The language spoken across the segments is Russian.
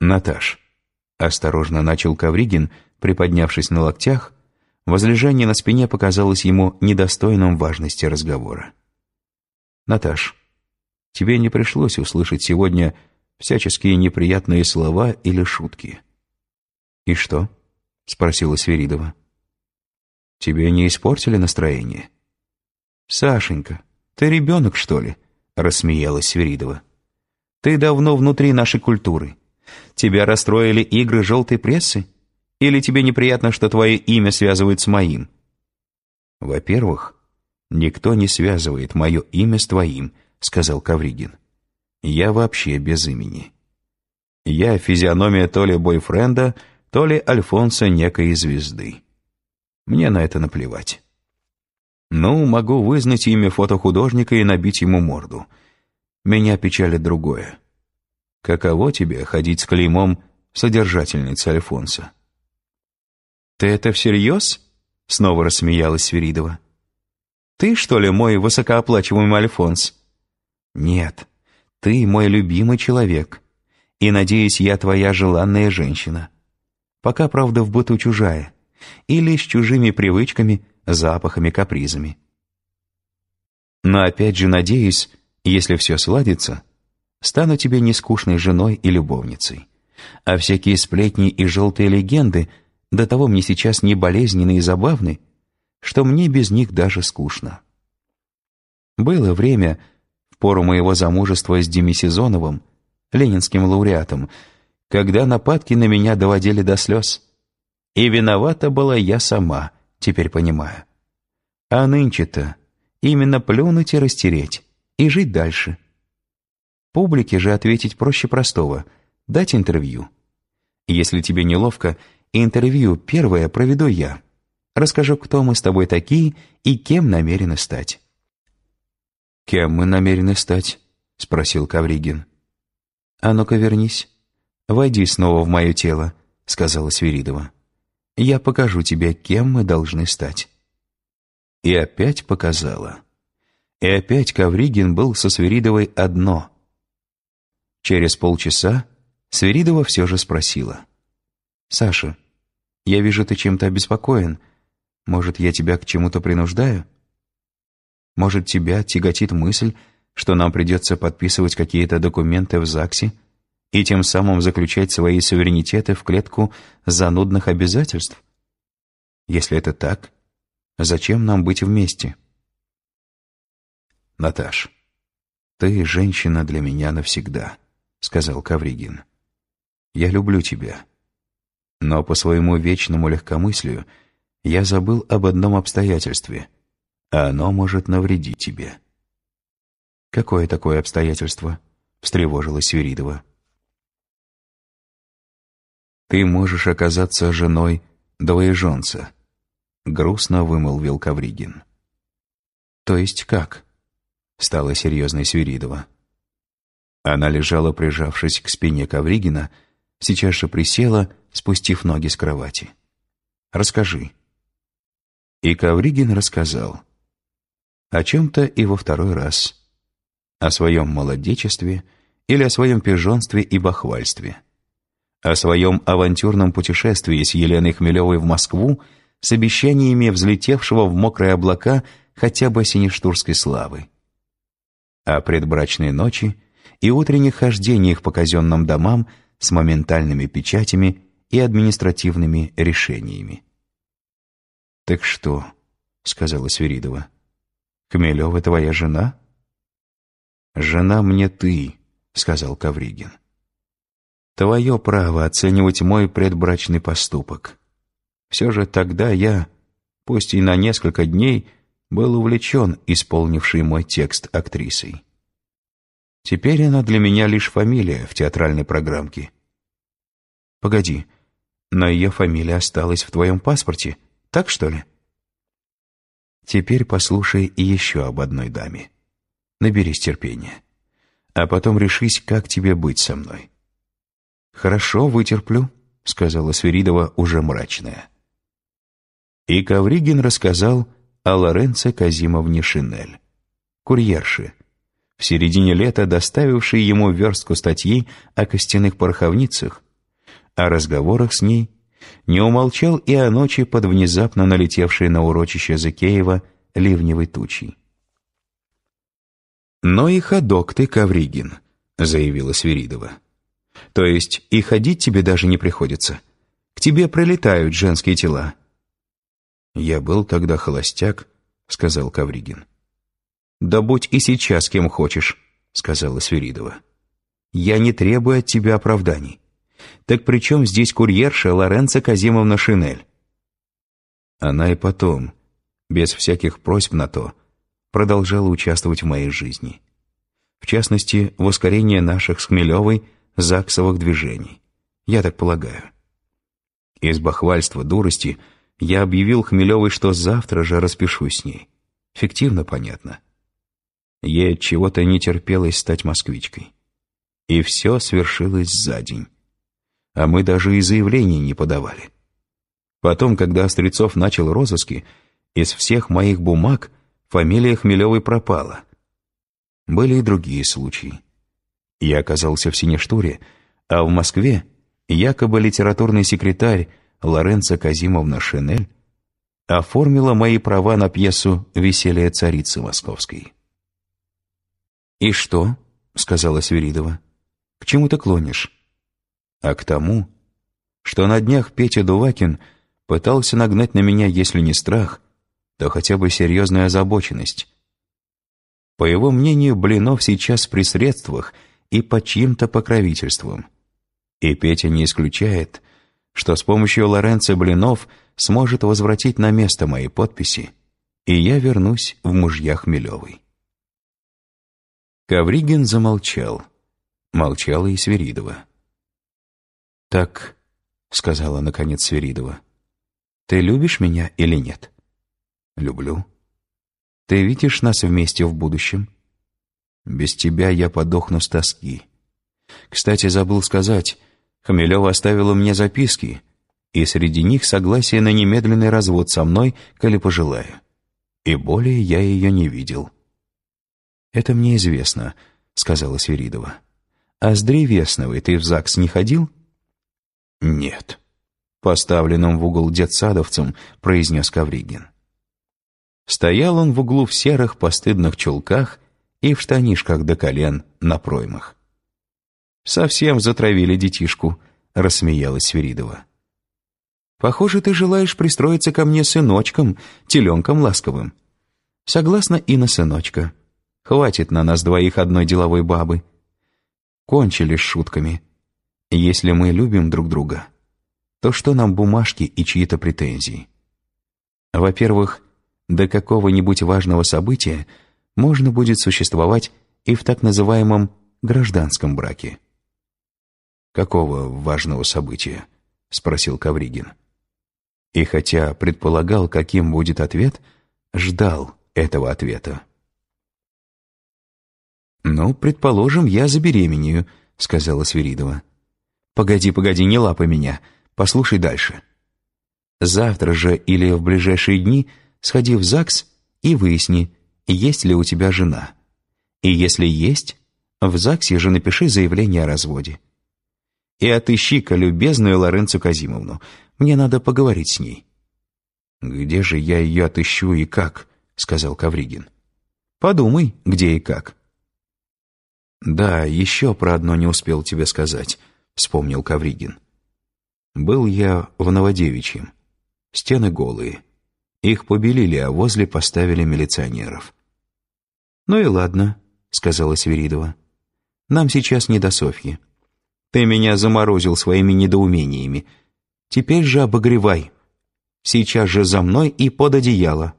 Наташ, осторожно начал Ковригин, приподнявшись на локтях, возлежание на спине показалось ему недостойным важности разговора. Наташ, тебе не пришлось услышать сегодня всяческие неприятные слова или шутки. «И что?» — спросила Сверидова. «Тебе не испортили настроение?» «Сашенька, ты ребенок, что ли?» — рассмеялась Сверидова. «Ты давно внутри нашей культуры. Тебя расстроили игры желтой прессы? Или тебе неприятно, что твое имя связывают с моим?» «Во-первых, никто не связывает мое имя с твоим», — сказал Кавригин. «Я вообще без имени. Я физиономия то ли бойфренда, то ли Альфонса некой звезды. Мне на это наплевать». Ну, могу вызнать имя фотохудожника и набить ему морду. Меня печалит другое. Каково тебе ходить с клеймом содержательницы Альфонса? «Ты это всерьез?» — снова рассмеялась Свиридова. «Ты, что ли, мой высокооплачиваемый Альфонс?» «Нет, ты мой любимый человек, и, надеюсь, я твоя желанная женщина. Пока, правда, в быту чужая, или с чужими привычками — запахами, капризами. Но опять же надеюсь, если все сладится, стану тебе не скучной женой и любовницей, а всякие сплетни и желтые легенды до того мне сейчас не болезненны и забавны, что мне без них даже скучно. Было время, в пору моего замужества с Демисезоновым, ленинским лауреатом, когда нападки на меня доводили до слез. И виновата была я сама — теперь понимаю. А нынче-то именно плюнуть и растереть, и жить дальше. Публике же ответить проще простого — дать интервью. Если тебе неловко, интервью первое проведу я. Расскажу, кто мы с тобой такие и кем намерены стать. «Кем мы намерены стать?» — спросил Кавригин. «А ну-ка вернись. Войди снова в мое тело», — сказала Свиридова. Я покажу тебе, кем мы должны стать». И опять показала. И опять Ковригин был со Свиридовой одно. Через полчаса Свиридова все же спросила. «Саша, я вижу, ты чем-то обеспокоен. Может, я тебя к чему-то принуждаю? Может, тебя тяготит мысль, что нам придется подписывать какие-то документы в ЗАГСе, и тем самым заключать свои суверенитеты в клетку занудных обязательств? Если это так, зачем нам быть вместе? Наташ, ты женщина для меня навсегда, сказал Кавригин. Я люблю тебя. Но по своему вечному легкомыслию я забыл об одном обстоятельстве, а оно может навредить тебе. Какое такое обстоятельство? встревожилась Свиридова. Ты можешь оказаться женой двоеженца», — грустно вымолвил Кавригин. «То есть как?» — стала серьезной Свиридова. Она лежала, прижавшись к спине Кавригина, сейчас же присела, спустив ноги с кровати. «Расскажи». И Кавригин рассказал. О чем-то и во второй раз. О своем молодечестве или о своем пижонстве и бахвальстве о своем авантюрном путешествии с Еленой Хмелевой в Москву с обещаниями взлетевшего в мокрые облака хотя бы синештурской славы. О предбрачной ночи и утренних хождениях по казенным домам с моментальными печатями и административными решениями. «Так что?» — сказала Свиридова. «Хмелева твоя жена?» «Жена мне ты», — сказал Кавригин. Твое право оценивать мой предбрачный поступок. Все же тогда я, пусть и на несколько дней, был увлечен исполнившей мой текст актрисой. Теперь она для меня лишь фамилия в театральной программке. Погоди, но ее фамилия осталась в твоем паспорте, так что ли? Теперь послушай еще об одной даме. Наберись терпения. А потом решись, как тебе быть со мной. «Хорошо, вытерплю», — сказала Свиридова уже мрачная. И Ковригин рассказал о Лоренце Казимовне Шинель, курьерше, в середине лета доставившей ему верстку статьи о костяных пороховницах о разговорах с ней, не умолчал и о ночи под внезапно налетевшей на урочище Закеева ливневой тучей. «Но и ходок ты, Ковригин», — заявила Свиридова. «То есть и ходить тебе даже не приходится. К тебе прилетают женские тела». «Я был тогда холостяк», — сказал Ковригин. «Да будь и сейчас кем хочешь», — сказала Свиридова. «Я не требую от тебя оправданий. Так при чем здесь курьерша Лоренцо Казимовна Шинель?» Она и потом, без всяких просьб на то, продолжала участвовать в моей жизни. В частности, в ускорении наших с Хмелевой ЗАГСовых движений. Я так полагаю. Из бахвальства дурости я объявил Хмелевой, что завтра же распишусь с ней. Фиктивно понятно. Ей от чего-то не терпелось стать москвичкой. И все свершилось за день. А мы даже и заявлений не подавали. Потом, когда Острецов начал розыски, из всех моих бумаг фамилия Хмелевой пропала. Были и другие случаи. Я оказался в Синештуре, а в Москве якобы литературный секретарь Лоренцо Казимовна Шинель оформила мои права на пьесу «Веселье царицы московской». «И что?» — сказала Свиридова. «К чему ты клонишь?» «А к тому, что на днях Петя Дувакин пытался нагнать на меня, если не страх, то хотя бы серьезную озабоченность. По его мнению, Блинов сейчас при средствах и под чьим-то покровительством. И Петя не исключает, что с помощью Лоренцо Блинов сможет возвратить на место мои подписи, и я вернусь в мужья Хмелевой. Ковригин замолчал. Молчала и Свиридова. «Так», — сказала наконец Свиридова, — «ты любишь меня или нет?» «Люблю». «Ты видишь нас вместе в будущем?» «Без тебя я подохну с тоски». «Кстати, забыл сказать, Хмелева оставила мне записки, и среди них согласие на немедленный развод со мной, коли пожелаю. И более я ее не видел». «Это мне известно», — сказала Свиридова. «А с Древесновой ты в ЗАГС не ходил?» «Нет», — поставленным в угол детсадовцем произнес Кавригин. Стоял он в углу в серых постыдных чулках и в штанишках до колен на проймах. «Совсем затравили детишку», — рассмеялась Свиридова. «Похоже, ты желаешь пристроиться ко мне сыночком, теленком ласковым». «Согласна и на сыночка», Хватит на нас двоих одной деловой бабы. Кончили с шутками. Если мы любим друг друга, то что нам бумажки и чьи-то претензии? Во-первых, до какого-нибудь важного события можно будет существовать и в так называемом гражданском браке. «Какого важного события?» — спросил Кавригин. И хотя предполагал, каким будет ответ, ждал этого ответа. «Ну, предположим, я забеременею», — сказала Свиридова. «Погоди, погоди, не лапай меня. Послушай дальше. Завтра же или в ближайшие дни сходи в ЗАГС и выясни, есть ли у тебя жена. И если есть, в ЗАГСе же напиши заявление о разводе. И отыщи-ка любезную Лоренцу Казимовну. Мне надо поговорить с ней». «Где же я ее отыщу и как?» — сказал Кавригин. «Подумай, где и как». «Да, еще про одно не успел тебе сказать», — вспомнил Кавригин. «Был я в Новодевичьем. Стены голые. Их побелили, а возле поставили милиционеров». «Ну и ладно», — сказала Свиридова. «Нам сейчас не до Софьи. Ты меня заморозил своими недоумениями. Теперь же обогревай. Сейчас же за мной и под одеяло».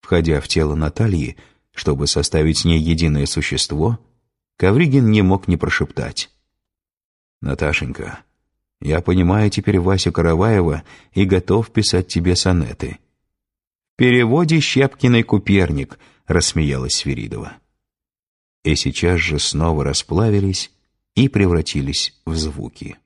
Входя в тело Натальи, чтобы составить с ней единое существо, Ковригин не мог не прошептать. «Наташенька, я понимаю теперь Васю Караваева и готов писать тебе сонеты». «В переводе Щепкиной Куперник», — рассмеялась Свиридова. И сейчас же снова расплавились и превратились в звуки.